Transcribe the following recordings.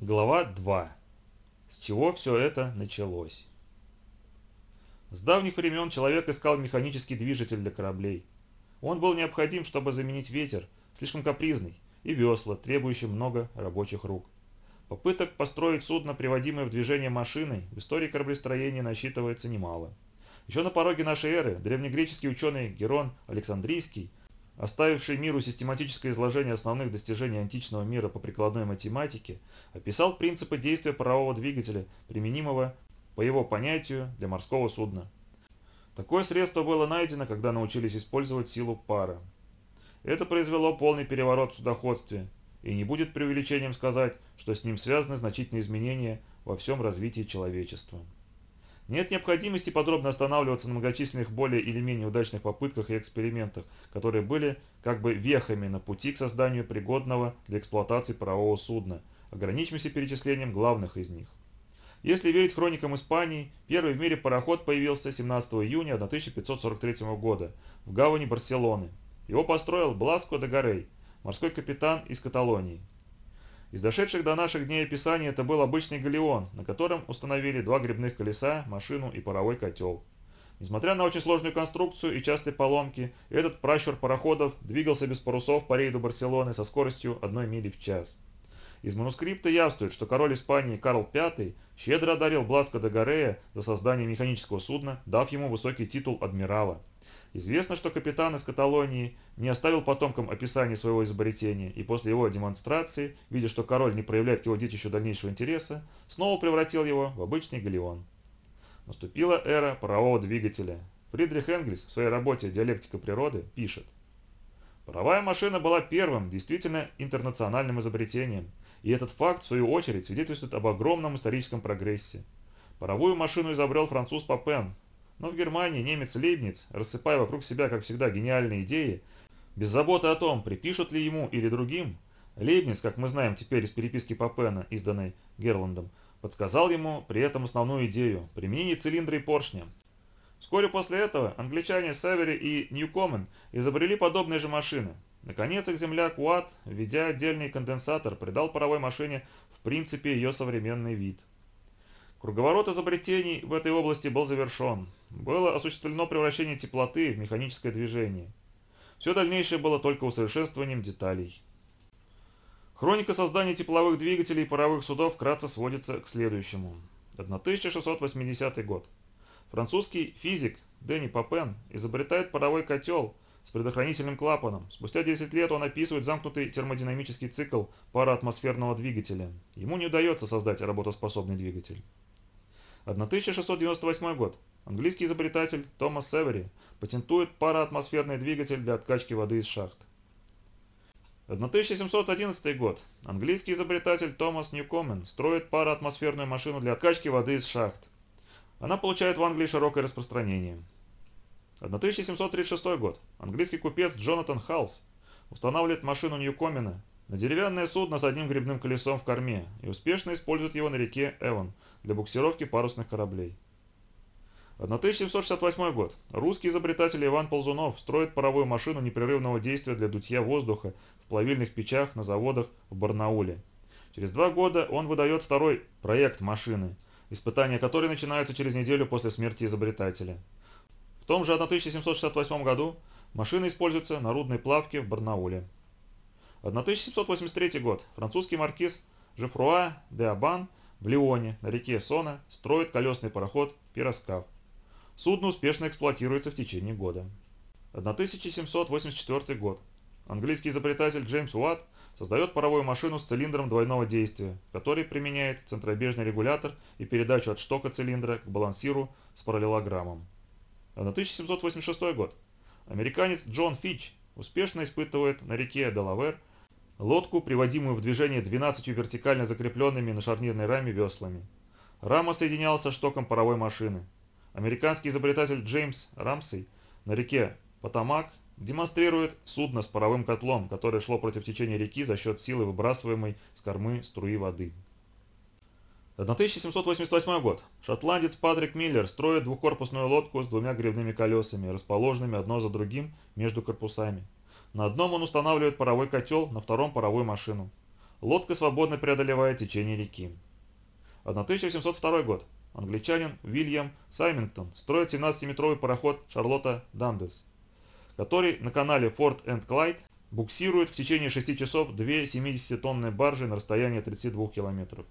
Глава 2. С чего все это началось? С давних времен человек искал механический движитель для кораблей. Он был необходим, чтобы заменить ветер, слишком капризный, и весла, требующие много рабочих рук. Попыток построить судно, приводимое в движение машиной, в истории кораблестроения насчитывается немало. Еще на пороге нашей эры древнегреческий ученый Герон Александрийский оставивший миру систематическое изложение основных достижений античного мира по прикладной математике, описал принципы действия парового двигателя, применимого по его понятию для морского судна. Такое средство было найдено, когда научились использовать силу пара. Это произвело полный переворот в судоходстве, и не будет преувеличением сказать, что с ним связаны значительные изменения во всем развитии человечества. Нет необходимости подробно останавливаться на многочисленных более или менее удачных попытках и экспериментах, которые были как бы вехами на пути к созданию пригодного для эксплуатации парового судна. Ограничимся перечислением главных из них. Если верить хроникам Испании, первый в мире пароход появился 17 июня 1543 года в гавани Барселоны. Его построил Бласко де Гарей, морской капитан из Каталонии. Из дошедших до наших дней описаний это был обычный галеон, на котором установили два грибных колеса, машину и паровой котел. Несмотря на очень сложную конструкцию и частые поломки, этот пращур пароходов двигался без парусов по рейду Барселоны со скоростью одной мили в час. Из манускрипта явствует, что король Испании Карл V щедро одарил Бласко де Горея за создание механического судна, дав ему высокий титул адмирала. Известно, что капитан из Каталонии не оставил потомкам описания своего изобретения, и после его демонстрации, видя, что король не проявляет к его детищу дальнейшего интереса, снова превратил его в обычный галеон. Наступила эра парового двигателя. Фридрих Энгельс в своей работе «Диалектика природы» пишет. Паровая машина была первым, действительно интернациональным изобретением, и этот факт, в свою очередь, свидетельствует об огромном историческом прогрессе. Паровую машину изобрел француз Папен, но в Германии немец Лейбниц, рассыпая вокруг себя, как всегда, гениальные идеи, без заботы о том, припишут ли ему или другим, Лейбниц, как мы знаем теперь из переписки Папена, изданной Герландом, подсказал ему при этом основную идею – применение цилиндра и поршня. Вскоре после этого англичане Севери и Ньюкомен изобрели подобные же машины. Наконец их земляк Уатт, введя отдельный конденсатор, придал паровой машине в принципе ее современный вид. Круговорот изобретений в этой области был завершен. Было осуществлено превращение теплоты в механическое движение. Все дальнейшее было только усовершенствованием деталей. Хроника создания тепловых двигателей и паровых судов вкратце сводится к следующему. 1680 год. Французский физик Дени Папен изобретает паровой котел с предохранительным клапаном. Спустя 10 лет он описывает замкнутый термодинамический цикл пароатмосферного двигателя. Ему не удается создать работоспособный двигатель. 1698 год. Английский изобретатель Томас Севери патентует пароатмосферный двигатель для откачки воды из шахт. 1711 год. Английский изобретатель Томас Ньюкомен строит пароатмосферную машину для откачки воды из шахт. Она получает в Англии широкое распространение. 1736 год. Английский купец Джонатан Халс устанавливает машину Ньюкомена на деревянное судно с одним грибным колесом в корме и успешно использует его на реке Эван – для буксировки парусных кораблей. 1768 год. Русский изобретатель Иван Ползунов строит паровую машину непрерывного действия для дутья воздуха в плавильных печах на заводах в Барнауле. Через два года он выдает второй проект машины, испытания которой начинаются через неделю после смерти изобретателя. В том же 1768 году машина используется на рудной плавке в Барнауле. 1783 год. Французский маркиз Жефруа де Абан в Лионе, на реке Сона, строит колесный пароход «Пироскав». Судно успешно эксплуатируется в течение года. 1784 год. Английский изобретатель Джеймс Уатт создает паровую машину с цилиндром двойного действия, который применяет центробежный регулятор и передачу от штока цилиндра к балансиру с параллелограммом. 1786 год. Американец Джон Фич успешно испытывает на реке Делавер Лодку, приводимую в движение 12 вертикально закрепленными на шарнирной раме веслами. Рама соединялась со штоком паровой машины. Американский изобретатель Джеймс Рамсей на реке Потамак демонстрирует судно с паровым котлом, которое шло против течения реки за счет силы выбрасываемой с кормы струи воды. 1788 год. Шотландец Патрик Миллер строит двухкорпусную лодку с двумя гребными колесами, расположенными одно за другим между корпусами. На одном он устанавливает паровой котел, на втором паровую машину. лодка свободно преодолевает течение реки. 1802 год. Англичанин Вильям Саймингтон строит 17-метровый пароход Шарлотта Дандес, который на канале Форт энд Клайд буксирует в течение 6 часов две 70-тонные баржи на расстоянии 32 километров.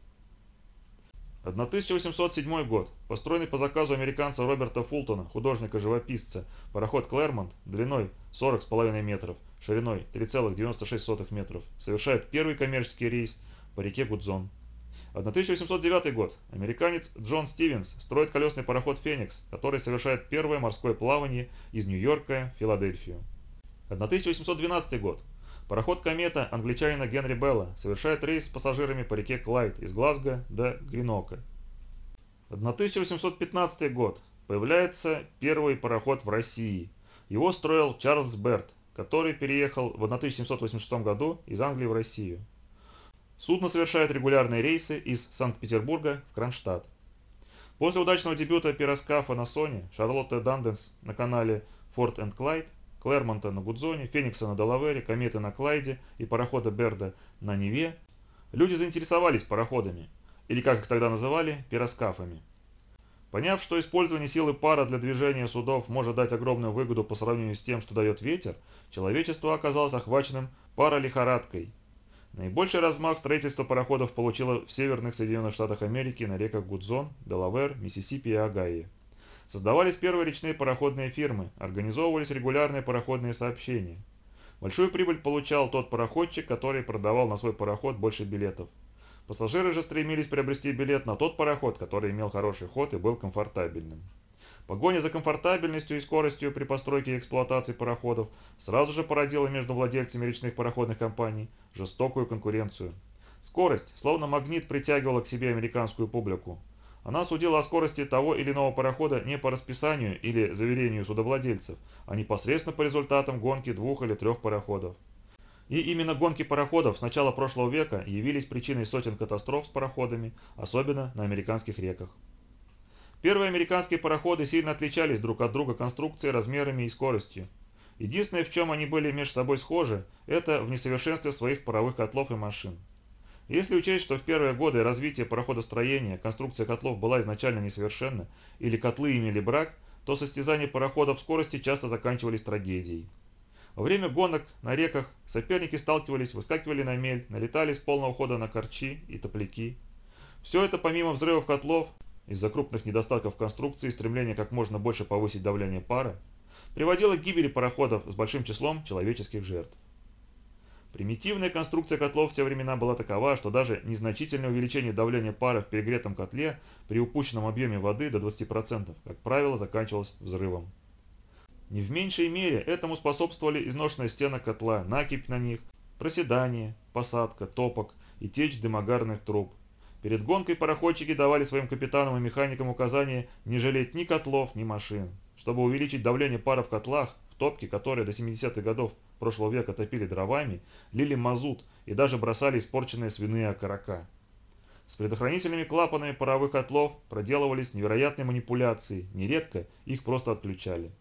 1807 год. Построенный по заказу американца Роберта Фултона, художника-живописца, пароход Клэрмонт длиной 40,5 метров, шириной 3,96 метров, совершает первый коммерческий рейс по реке Гудзон. 1809 год. Американец Джон Стивенс строит колесный пароход «Феникс», который совершает первое морское плавание из Нью-Йорка в Филадельфию. 1812 год. Пароход «Комета» англичанина Генри Белла совершает рейс с пассажирами по реке Клайд из Глазго до Гринока. 1815 год. Появляется первый пароход в России. Его строил Чарльз Берт, который переехал в 1786 году из Англии в Россию. Судно совершает регулярные рейсы из Санкт-Петербурга в Кронштадт. После удачного дебюта пироскафа на Соне, Шарлотта Данденс на канале Форт энд Клайд, Клэрмонта на Гудзоне, Феникса на Делавере, Кометы на Клайде и парохода Берда на Неве, люди заинтересовались пароходами, или как их тогда называли, пироскафами. Поняв, что использование силы пара для движения судов может дать огромную выгоду по сравнению с тем, что дает ветер, человечество оказалось охваченным паралихорадкой Наибольший размах строительства пароходов получило в северных Соединенных Штатах Америки на реках Гудзон, Делавер, Миссисипи и Огайо. Создавались первые речные пароходные фирмы, организовывались регулярные пароходные сообщения. Большую прибыль получал тот пароходчик, который продавал на свой пароход больше билетов. Пассажиры же стремились приобрести билет на тот пароход, который имел хороший ход и был комфортабельным. Погоня за комфортабельностью и скоростью при постройке и эксплуатации пароходов сразу же породила между владельцами речных пароходных компаний жестокую конкуренцию. Скорость, словно магнит, притягивала к себе американскую публику. Она судила о скорости того или иного парохода не по расписанию или заверению судовладельцев, а непосредственно по результатам гонки двух или трех пароходов. И именно гонки пароходов с начала прошлого века явились причиной сотен катастроф с пароходами, особенно на американских реках. Первые американские пароходы сильно отличались друг от друга конструкцией, размерами и скоростью. Единственное, в чем они были между собой схожи, это в несовершенстве своих паровых котлов и машин. Если учесть, что в первые годы развития пароходостроения конструкция котлов была изначально несовершенна, или котлы имели брак, то состязания пароходов в скорости часто заканчивались трагедией. Во время гонок на реках соперники сталкивались, выскакивали на мель, налетали с полного хода на корчи и топляки. Все это помимо взрывов котлов из-за крупных недостатков конструкции и стремления как можно больше повысить давление пара, приводило к гибели пароходов с большим числом человеческих жертв. Примитивная конструкция котлов в те времена была такова, что даже незначительное увеличение давления пара в перегретом котле при упущенном объеме воды до 20%, как правило, заканчивалось взрывом. Не в меньшей мере этому способствовали изношенная стена котла, накипь на них, проседание, посадка, топок и течь дымогарных труб, Перед гонкой пароходчики давали своим капитанам и механикам указание не жалеть ни котлов, ни машин. Чтобы увеличить давление пара в котлах, в топке, которые до 70-х годов прошлого века топили дровами, лили мазут и даже бросали испорченные свиные окорока. С предохранительными клапанами паровых котлов проделывались невероятные манипуляции, нередко их просто отключали.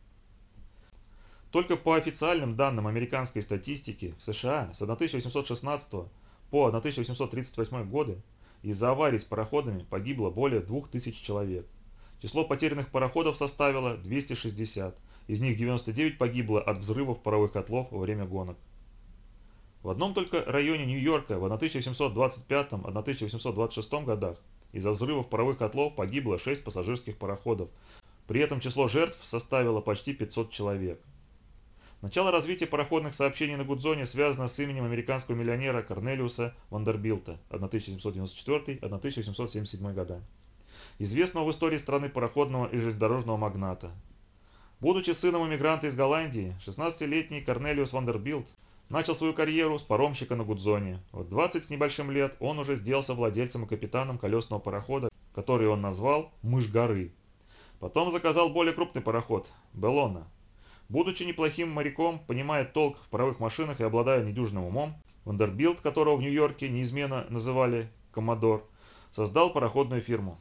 Только по официальным данным американской статистики в США с 1816 по 1838 годы из-за аварий с пароходами погибло более 2000 человек. Число потерянных пароходов составило 260, из них 99 погибло от взрывов паровых котлов во время гонок. В одном только районе Нью-Йорка в 1825-1826 годах из-за взрывов паровых котлов погибло 6 пассажирских пароходов, при этом число жертв составило почти 500 человек. Начало развития пароходных сообщений на Гудзоне связано с именем американского миллионера Корнелиуса Вандербилта 1794-1877 года, известного в истории страны пароходного и железнодорожного магната. Будучи сыном иммигранта из Голландии, 16-летний Корнелиус Вандербилт начал свою карьеру с паромщика на Гудзоне. В 20 с небольшим лет он уже сделался владельцем и капитаном колесного парохода, который он назвал «Мышь горы». Потом заказал более крупный пароход – «Беллона», Будучи неплохим моряком, понимая толк в паровых машинах и обладая недюжинным умом, Вандербилт, которого в Нью-Йорке неизменно называли «Коммодор», создал пароходную фирму.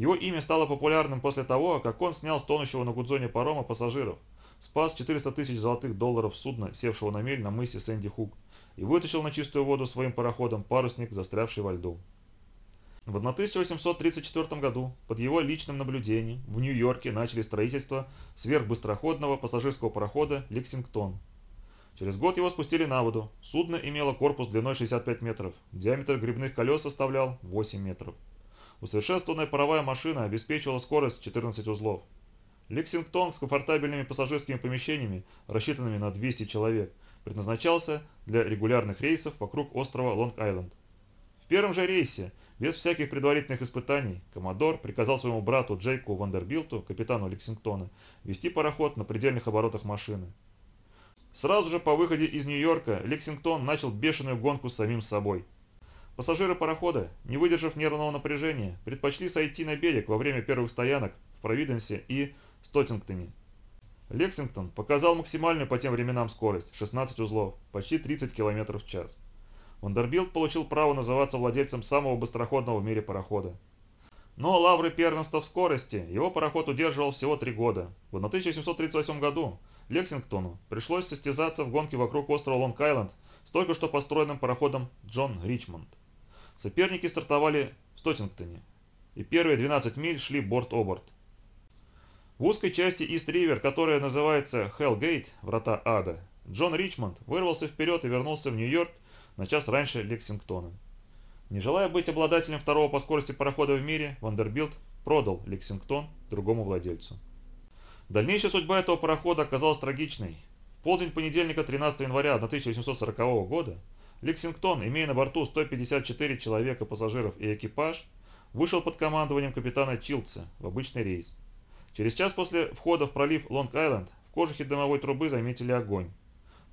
Его имя стало популярным после того, как он снял с тонущего на Гудзоне парома пассажиров, спас 400 тысяч золотых долларов судна, севшего на мель на мысе Сэнди Хук, и вытащил на чистую воду своим пароходом парусник, застрявший во льду. В 1834 году под его личным наблюдением в Нью-Йорке начали строительство сверхбыстроходного пассажирского парохода «Лексингтон». Через год его спустили на воду. Судно имело корпус длиной 65 метров, диаметр грибных колес составлял 8 метров. Усовершенствованная паровая машина обеспечивала скорость 14 узлов. «Лексингтон» с комфортабельными пассажирскими помещениями, рассчитанными на 200 человек, предназначался для регулярных рейсов вокруг острова Лонг-Айленд. В первом же рейсе без всяких предварительных испытаний, Коммодор приказал своему брату Джейку Вандербилту, капитану Лексингтона, вести пароход на предельных оборотах машины. Сразу же по выходе из Нью-Йорка Лексингтон начал бешеную гонку с самим собой. Пассажиры парохода, не выдержав нервного напряжения, предпочли сойти на берег во время первых стоянок в Провиденсе и Стоттингтоне. Лексингтон показал максимальную по тем временам скорость – 16 узлов, почти 30 км в час. Вандербилт получил право называться владельцем самого быстроходного в мире парохода. Но лавры первенства в скорости его пароход удерживал всего три года. В 1738 году Лексингтону пришлось состязаться в гонке вокруг острова Лонг-Айленд с только что построенным пароходом Джон Ричмонд. Соперники стартовали в Стоттингтоне, и первые 12 миль шли борт о борт. В узкой части Ист-Ривер, которая называется Хелл-Гейт, врата ада, Джон Ричмонд вырвался вперед и вернулся в Нью-Йорк на час раньше Лексингтона. Не желая быть обладателем второго по скорости парохода в мире, Вандербилт продал Лексингтон другому владельцу. Дальнейшая судьба этого парохода оказалась трагичной. В полдень понедельника 13 января 1840 года Лексингтон, имея на борту 154 человека пассажиров и экипаж, вышел под командованием капитана Чилдса в обычный рейс. Через час после входа в пролив Лонг-Айленд в кожухе дымовой трубы заметили огонь.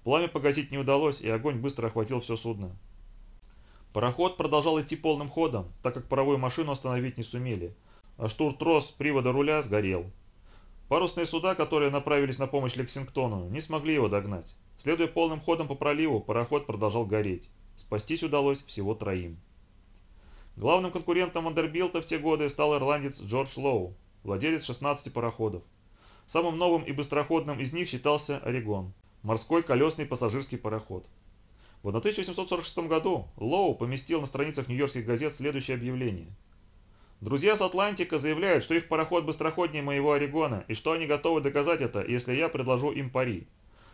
Пламя погасить не удалось, и огонь быстро охватил все судно. Пароход продолжал идти полным ходом, так как паровую машину остановить не сумели, а штуртрос привода руля сгорел. Парусные суда, которые направились на помощь Лексингтону, не смогли его догнать. Следуя полным ходом по проливу, пароход продолжал гореть. Спастись удалось всего троим. Главным конкурентом Вандербилта в те годы стал ирландец Джордж Лоу, владелец 16 пароходов. Самым новым и быстроходным из них считался «Орегон», морской колесный пассажирский пароход. В 1846 году Лоу поместил на страницах нью-йоркских газет следующее объявление. Друзья с Атлантика заявляют, что их пароход быстроходнее моего Орегона, и что они готовы доказать это, если я предложу им пари.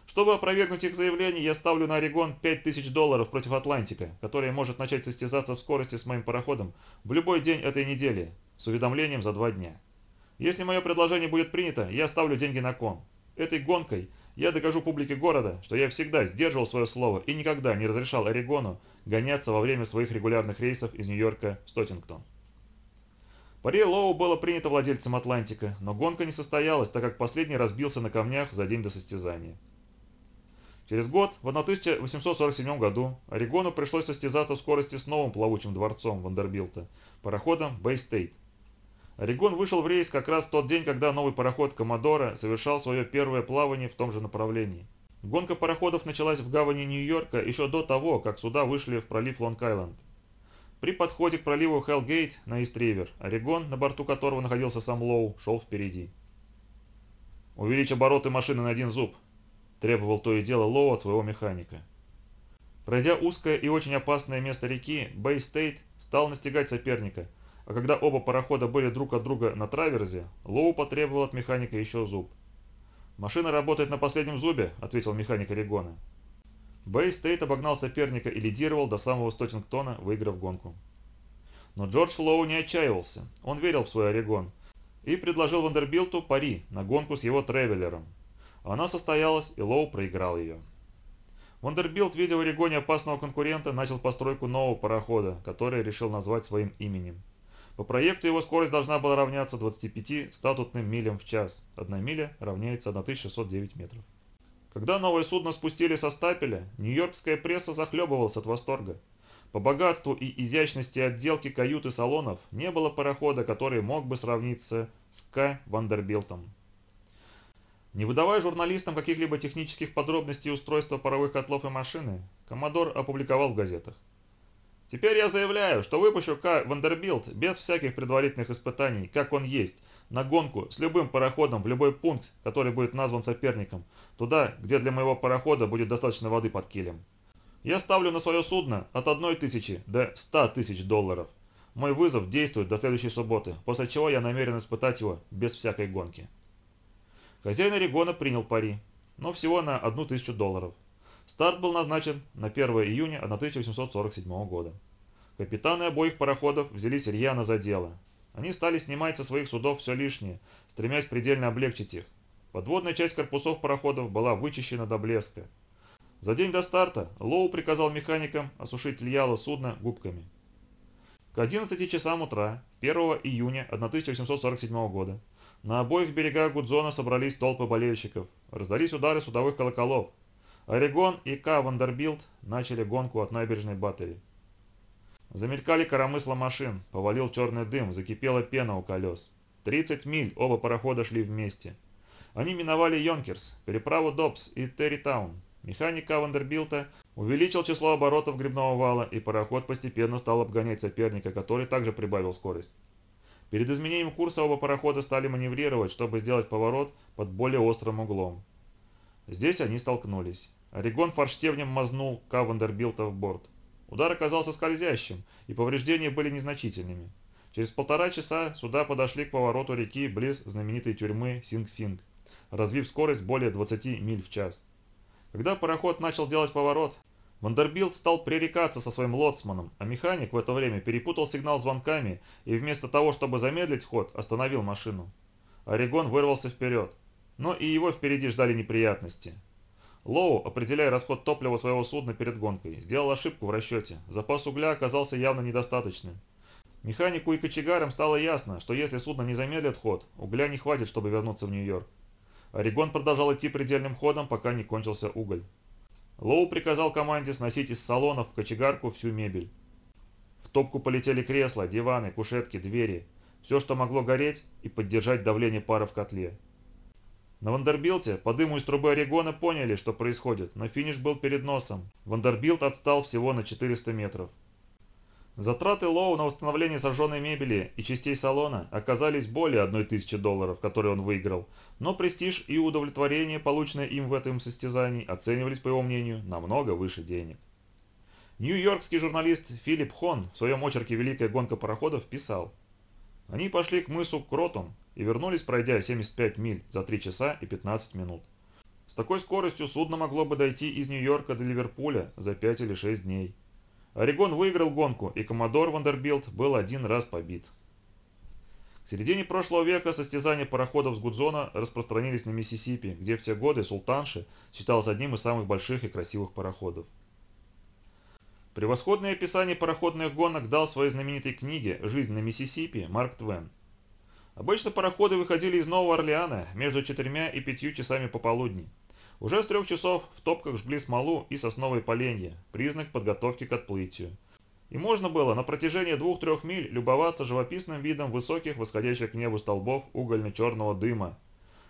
Чтобы опровергнуть их заявление, я ставлю на Орегон 5000 долларов против Атлантика, который может начать состязаться в скорости с моим пароходом в любой день этой недели, с уведомлением за два дня. Если мое предложение будет принято, я ставлю деньги на кон. Этой гонкой – я докажу публике города, что я всегда сдерживал свое слово и никогда не разрешал Орегону гоняться во время своих регулярных рейсов из Нью-Йорка в Стоттингтон. Пари Лоу было принято владельцем Атлантика, но гонка не состоялась, так как последний разбился на камнях за день до состязания. Через год, в 1847 году, Орегону пришлось состязаться в скорости с новым плавучим дворцом Вандербилта, пароходом Бэй Стейт. Орегон вышел в рейс как раз в тот день, когда новый пароход «Коммодора» совершал свое первое плавание в том же направлении. Гонка пароходов началась в гавани Нью-Йорка еще до того, как суда вышли в пролив Лонг-Айленд. При подходе к проливу Хеллгейт на Ист-Ривер, Орегон, на борту которого находился сам Лоу, шел впереди. «Увеличь обороты машины на один зуб», – требовал то и дело Лоу от своего механика. Пройдя узкое и очень опасное место реки, Бэй Стейт стал настигать соперника – а когда оба парохода были друг от друга на траверзе, Лоу потребовал от механика еще зуб. «Машина работает на последнем зубе», — ответил механик Орегона. Бэй Стейт обогнал соперника и лидировал до самого Стоттингтона, выиграв гонку. Но Джордж Лоу не отчаивался, он верил в свой Орегон и предложил Вандербилту пари на гонку с его тревелером. Она состоялась, и Лоу проиграл ее. Вандербилт, видя в Орегоне опасного конкурента, начал постройку нового парохода, который решил назвать своим именем. По проекту его скорость должна была равняться 25 статутным милям в час. Одна миля равняется 1609 метров. Когда новое судно спустили со стапеля, нью-йоркская пресса захлебывалась от восторга. По богатству и изящности отделки кают и салонов не было парохода, который мог бы сравниться с К. Вандербилтом. Не выдавая журналистам каких-либо технических подробностей устройства паровых котлов и машины, Коммодор опубликовал в газетах. Теперь я заявляю, что выпущу К. Вандербилт без всяких предварительных испытаний, как он есть, на гонку с любым пароходом в любой пункт, который будет назван соперником, туда, где для моего парохода будет достаточно воды под килем. Я ставлю на свое судно от 1 тысячи до 100 тысяч долларов. Мой вызов действует до следующей субботы, после чего я намерен испытать его без всякой гонки. Хозяин Орегона принял пари, но всего на одну тысячу долларов. Старт был назначен на 1 июня 1847 года. Капитаны обоих пароходов взялись рьяно за дело. Они стали снимать со своих судов все лишнее, стремясь предельно облегчить их. Подводная часть корпусов пароходов была вычищена до блеска. За день до старта Лоу приказал механикам осушить льяло судна губками. К 11 часам утра 1 июня 1847 года на обоих берегах Гудзона собрались толпы болельщиков, раздались удары судовых колоколов. Орегон и К. Вандербилт начали гонку от набережной Баттери. Замелькали коромысла машин, повалил черный дым, закипела пена у колес. 30 миль оба парохода шли вместе. Они миновали Йонкерс, переправу Добс и Территаун. Механик Вандербилта увеличил число оборотов гребного вала, и пароход постепенно стал обгонять соперника, который также прибавил скорость. Перед изменением курса оба парохода стали маневрировать, чтобы сделать поворот под более острым углом. Здесь они столкнулись. Орегон форштевнем мазнул К. Вандербилта в борт. Удар оказался скользящим, и повреждения были незначительными. Через полтора часа суда подошли к повороту реки близ знаменитой тюрьмы Синг-Синг, развив скорость более 20 миль в час. Когда пароход начал делать поворот, Вандербилт стал пререкаться со своим лоцманом, а механик в это время перепутал сигнал звонками и вместо того, чтобы замедлить ход, остановил машину. Орегон вырвался вперед, но и его впереди ждали неприятности. Лоу, определяя расход топлива своего судна перед гонкой, сделал ошибку в расчете. Запас угля оказался явно недостаточным. Механику и кочегарам стало ясно, что если судно не замедлит ход, угля не хватит, чтобы вернуться в Нью-Йорк. Орегон продолжал идти предельным ходом, пока не кончился уголь. Лоу приказал команде сносить из салонов в кочегарку всю мебель. В топку полетели кресла, диваны, кушетки, двери. Все, что могло гореть и поддержать давление пара в котле. На Вандербилте по дыму из трубы Орегона поняли, что происходит, но финиш был перед носом. Вандербилт отстал всего на 400 метров. Затраты Лоу на восстановление сожженной мебели и частей салона оказались более 1000 долларов, которые он выиграл, но престиж и удовлетворение, полученное им в этом состязании, оценивались, по его мнению, намного выше денег. Нью-Йоркский журналист Филипп Хон в своем очерке «Великая гонка пароходов» писал «Они пошли к мысу Кротон, и вернулись, пройдя 75 миль за 3 часа и 15 минут. С такой скоростью судно могло бы дойти из Нью-Йорка до Ливерпуля за 5 или 6 дней. Орегон выиграл гонку, и коммодор Вандербилт был один раз побит. К середине прошлого века состязания пароходов с Гудзона распространились на Миссисипи, где в те годы «Султанша» считалось одним из самых больших и красивых пароходов. Превосходное описание пароходных гонок дал в своей знаменитой книге «Жизнь на Миссисипи» Марк Твен – Обычно пароходы выходили из Нового Орлеана между четырьмя и пятью часами пополудни. Уже с трех часов в топках жгли смолу и сосновые поленья, признак подготовки к отплытию. И можно было на протяжении двух-трех миль любоваться живописным видом высоких восходящих к небу столбов угольно-черного дыма.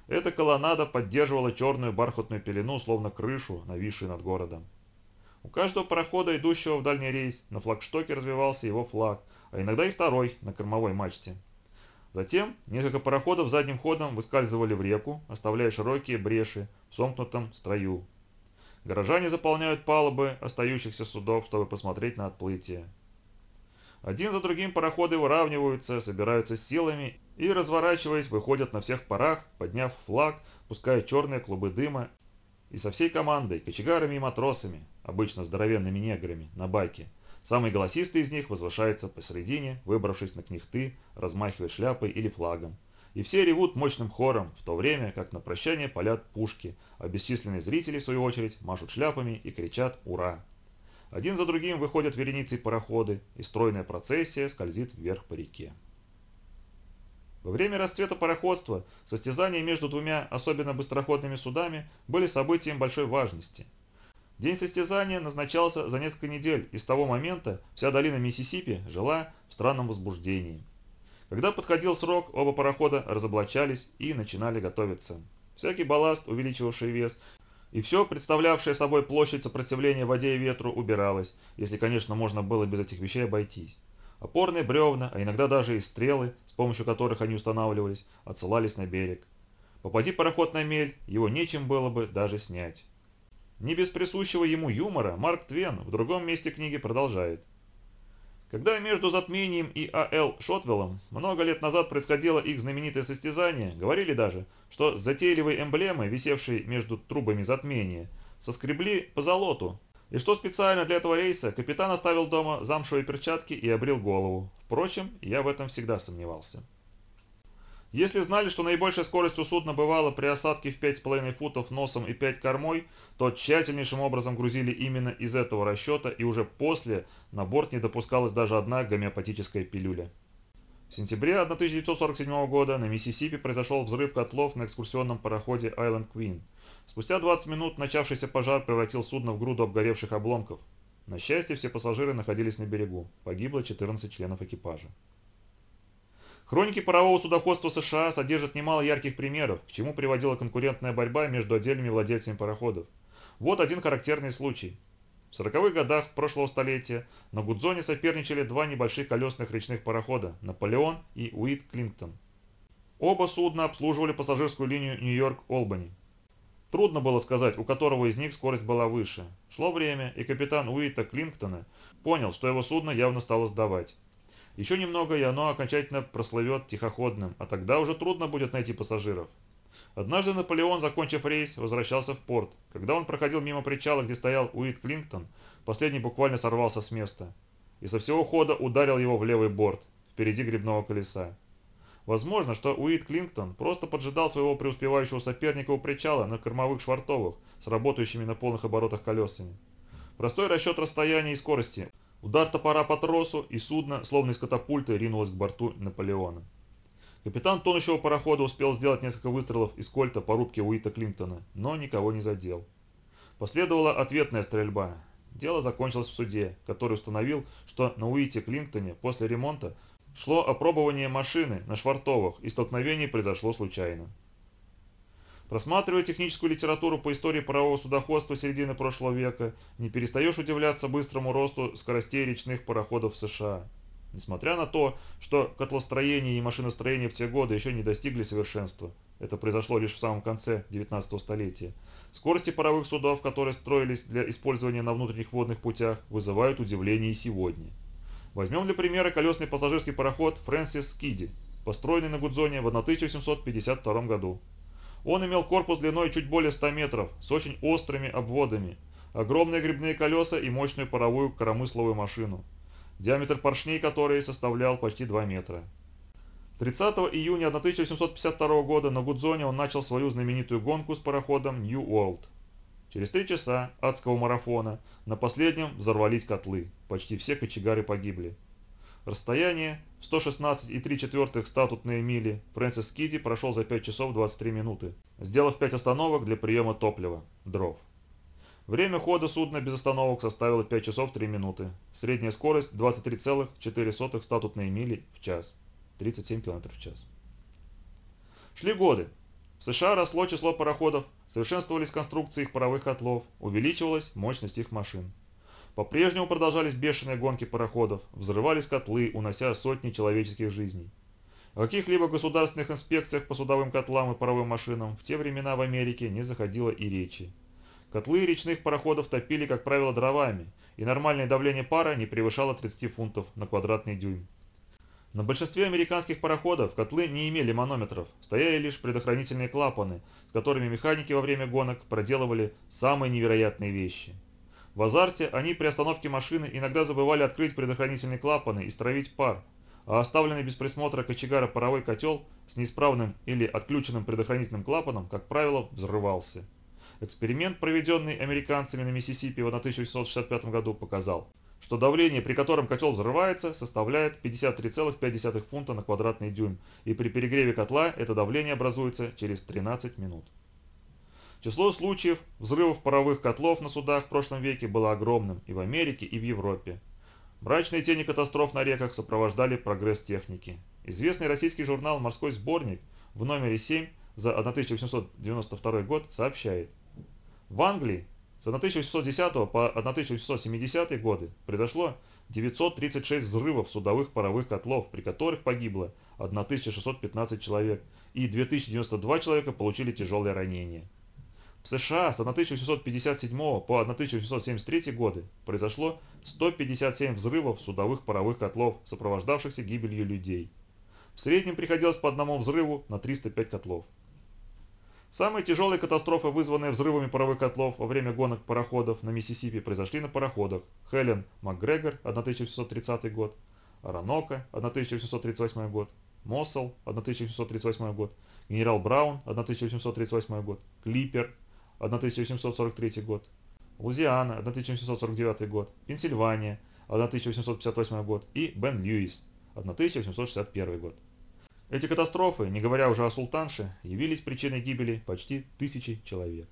Эта колоннада поддерживала черную бархатную пелену, словно крышу, нависшую над городом. У каждого парохода, идущего в дальний рейс, на флагштоке развивался его флаг, а иногда и второй на кормовой мачте. Затем несколько пароходов задним ходом выскальзывали в реку, оставляя широкие бреши в сомкнутом строю. Горожане заполняют палубы остающихся судов, чтобы посмотреть на отплытие. Один за другим пароходы выравниваются, собираются силами и, разворачиваясь, выходят на всех парах, подняв флаг, пуская черные клубы дыма, и со всей командой, кочегарами и матросами, обычно здоровенными неграми, на байке – Самый голосистый из них возвышается посередине, выбравшись на книхты, размахивая шляпой или флагом. И все ревут мощным хором, в то время как на прощание палят пушки, а бесчисленные зрители, в свою очередь, машут шляпами и кричат «Ура!». Один за другим выходят вереницы пароходы, и стройная процессия скользит вверх по реке. Во время расцвета пароходства состязания между двумя особенно быстроходными судами были событием большой важности – День состязания назначался за несколько недель, и с того момента вся долина Миссисипи жила в странном возбуждении. Когда подходил срок, оба парохода разоблачались и начинали готовиться. Всякий балласт, увеличивавший вес, и все, представлявшее собой площадь сопротивления воде и ветру, убиралось, если, конечно, можно было без этих вещей обойтись. Опорные бревна, а иногда даже и стрелы, с помощью которых они устанавливались, отсылались на берег. Попади пароход на мель, его нечем было бы даже снять. Не без присущего ему юмора Марк Твен в другом месте книги продолжает. Когда между затмением и А.Л. Шотвеллом много лет назад происходило их знаменитое состязание, говорили даже, что с затейливой эмблемой, висевшей между трубами затмения, соскребли по золоту, и что специально для этого рейса капитан оставил дома замшевые перчатки и обрил голову. Впрочем, я в этом всегда сомневался. Если знали, что наибольшая скорость у судна бывала при осадке в 5,5 футов носом и 5 кормой, то тщательнейшим образом грузили именно из этого расчета и уже после на борт не допускалась даже одна гомеопатическая пилюля. В сентябре 1947 года на Миссисипи произошел взрыв котлов на экскурсионном пароходе Island Queen. Спустя 20 минут начавшийся пожар превратил судно в груду обгоревших обломков. На счастье, все пассажиры находились на берегу. Погибло 14 членов экипажа. Хроники парового судоходства США содержат немало ярких примеров, к чему приводила конкурентная борьба между отдельными владельцами пароходов. Вот один характерный случай. В 40-х годах прошлого столетия на Гудзоне соперничали два небольших колесных речных парохода – «Наполеон» и «Уит Клинктон». Оба судна обслуживали пассажирскую линию Нью-Йорк-Олбани. Трудно было сказать, у которого из них скорость была выше. Шло время, и капитан Уита Клинктона понял, что его судно явно стало сдавать. Еще немного, и оно окончательно прослывет тихоходным, а тогда уже трудно будет найти пассажиров. Однажды Наполеон, закончив рейс, возвращался в порт. Когда он проходил мимо причала, где стоял Уит Клинктон, последний буквально сорвался с места и со всего хода ударил его в левый борт, впереди грибного колеса. Возможно, что Уит Клинктон просто поджидал своего преуспевающего соперника у причала на кормовых швартовых с работающими на полных оборотах колесами. Простой расчет расстояния и скорости Удар топора по тросу, и судно, словно из катапульты, ринулось к борту Наполеона. Капитан тонущего парохода успел сделать несколько выстрелов из кольта по рубке Уита Клинтона, но никого не задел. Последовала ответная стрельба. Дело закончилось в суде, который установил, что на Уите Клинтоне после ремонта шло опробование машины на швартовых, и столкновение произошло случайно. Просматривая техническую литературу по истории парового судоходства середины прошлого века, не перестаешь удивляться быстрому росту скоростей речных пароходов в США. Несмотря на то, что котлостроение и машиностроение в те годы еще не достигли совершенства, это произошло лишь в самом конце 19 столетия, скорости паровых судов, которые строились для использования на внутренних водных путях, вызывают удивление и сегодня. Возьмем для примера колесный пассажирский пароход Фрэнсис Скиди, построенный на Гудзоне в 1852 году. Он имел корпус длиной чуть более 100 метров, с очень острыми обводами, огромные грибные колеса и мощную паровую коромысловую машину, диаметр поршней которой составлял почти 2 метра. 30 июня 1852 года на Гудзоне он начал свою знаменитую гонку с пароходом New World. Через три часа адского марафона на последнем взорвались котлы, почти все кочегары погибли. Расстояние 116,3 статутные мили Фрэнсис Киди прошел за 5 часов 23 минуты, сделав 5 остановок для приема топлива, дров. Время хода судна без остановок составило 5 часов 3 минуты. Средняя скорость 23,4 статутные мили в час, 37 км в час. Шли годы. В США росло число пароходов, совершенствовались конструкции их паровых котлов, увеличивалась мощность их машин. По-прежнему продолжались бешеные гонки пароходов, взрывались котлы, унося сотни человеческих жизней. О каких-либо государственных инспекциях по судовым котлам и паровым машинам в те времена в Америке не заходило и речи. Котлы речных пароходов топили, как правило, дровами, и нормальное давление пара не превышало 30 фунтов на квадратный дюйм. На большинстве американских пароходов котлы не имели манометров, стояли лишь предохранительные клапаны, с которыми механики во время гонок проделывали самые невероятные вещи. В азарте они при остановке машины иногда забывали открыть предохранительные клапаны и стравить пар, а оставленный без присмотра кочегара паровой котел с неисправным или отключенным предохранительным клапаном, как правило, взрывался. Эксперимент, проведенный американцами на Миссисипи в 1865 году, показал, что давление, при котором котел взрывается, составляет 53,5 фунта на квадратный дюйм, и при перегреве котла это давление образуется через 13 минут. Число случаев взрывов паровых котлов на судах в прошлом веке было огромным и в Америке, и в Европе. Мрачные тени катастроф на реках сопровождали прогресс техники. Известный российский журнал «Морской сборник» в номере 7 за 1892 год сообщает. В Англии с 1810 по 1870 годы произошло 936 взрывов судовых паровых котлов, при которых погибло 1615 человек, и 2092 человека получили тяжелые ранения. В США с 1857 по 1873 годы произошло 157 взрывов судовых паровых котлов, сопровождавшихся гибелью людей. В среднем приходилось по одному взрыву на 305 котлов. Самые тяжелые катастрофы, вызванные взрывами паровых котлов во время гонок пароходов на Миссисипи, произошли на пароходах Хелен МакГрегор, 1830 год, Ранока, 1838 год, Моссел, 1838 год, Генерал Браун, 1838 год, Клиппер, 1843 год, Лузиана, 1849 год, Пенсильвания, 1858 год и Бен Льюис, 1861 год. Эти катастрофы, не говоря уже о султанше, явились причиной гибели почти тысячи человек.